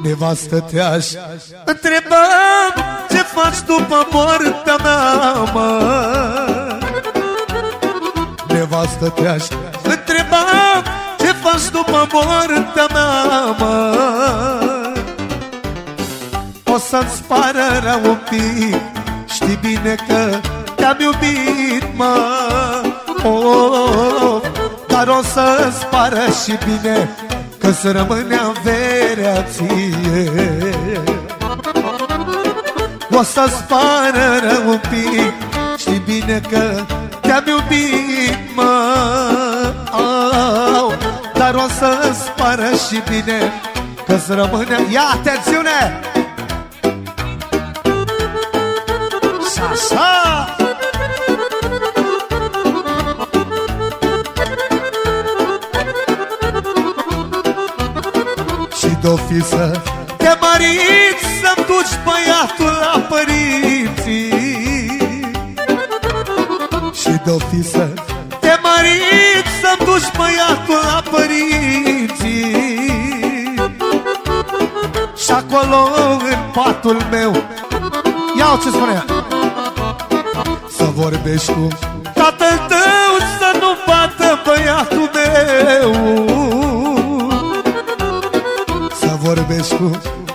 Nevastă te-aș întreba Ce faci după moartea mea, mă? Nevastă te-aș întreba Ce faci după moartea mea, mă? O să-ți pară rău un pic Știi bine că te-am iubit, mă. Oh, oh, oh, Dar o să-ți pară și bine Că să rămâne averea ție O să-ți pară rău un pic Știi bine că te-am iubit, mă oh, Dar o să-ți pară și bine Că să rămâne... Ia, atențiune! Așa! De-o fi să te măriți Să-mi duci băiatul la părinții. Și de-o fi să te măriți Să-mi duci băiatul la părinții. Și acolo în patul meu Iau ce spunea Să vorbești cu tatăl tău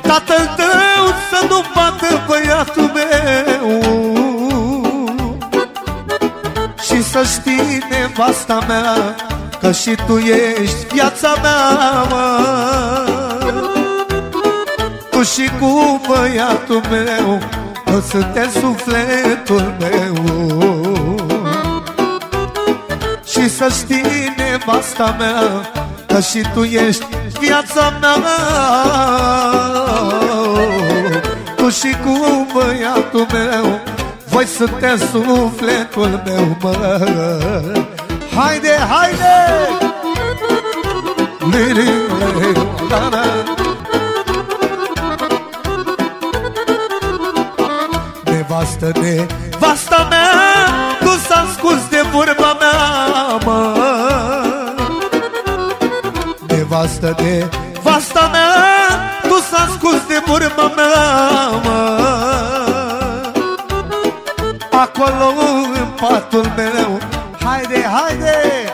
tatăl tău Să nu bată băiatul meu. Și să știi nevasta mea Că și tu ești viața mea mă. Tu și cu băiatul meu Că sunteți sufletul meu. Și să știi nevasta mea Că și tu ești viața mea Tu și cu băiatul meu Voi sunteți sufletul meu, mă Haide, haide! Lili, la, la. Nevastă, nevasta mea Tu s-a scus de vorba mea, mă nevastă de vasta mea Tu s-a scus de vorba mea, mă Acolo în patul meu Haide, haide!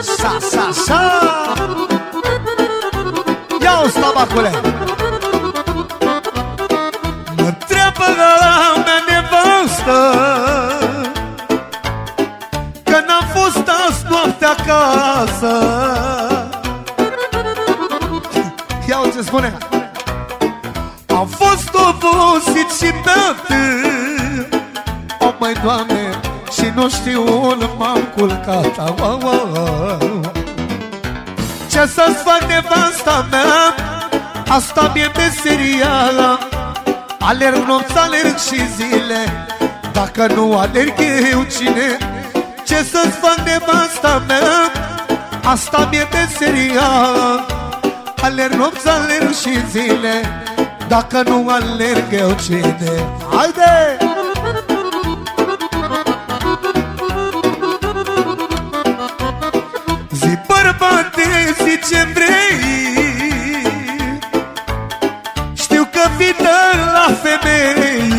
Sa, sa, sa! Ia-o, stabacule! Mă întreabă la mea nevastă acasă Ia ce spune. Am fost obosit și beat O, mai doamne, și nu știu unde m-am culcat. Au, au, au. Ce să-ți fac nevasta mea? Asta mi-e meseria Alerg nopți, alerg și zile. Dacă nu alerg eu cine? Ce să-ți fac nevasta mea? Asta mi-e meseria Alerg nopți, alerg și zile. Dacă nu alerg eu cine? Haide! Zi bărbate, zi ce vrei. Știu că vii la femei.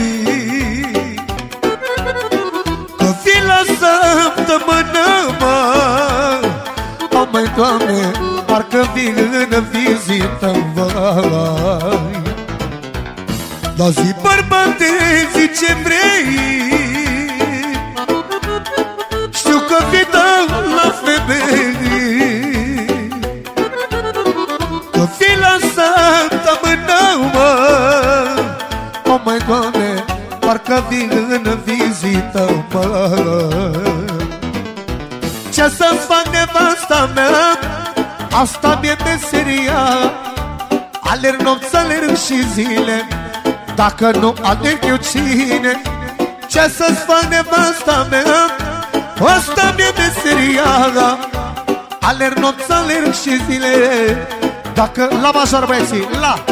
Măi, Doamne, parcă vin în vizită vai Dar zi, bărbate, zi ce vrei. Știu că vii la femei. Că fi lăsat mână, mă. O, măi, Doamne, parcă vin în vizită, mă ce să-ți fac nevasta mea Asta mi-e meseria. Alerg nopți, alerg și zile. Dacă nu alerg eu cine? Ce să-ți fac nevasta mea? Asta mi-e meseria. Alerg nopți, alerg și zile. Dacă la major băieții, la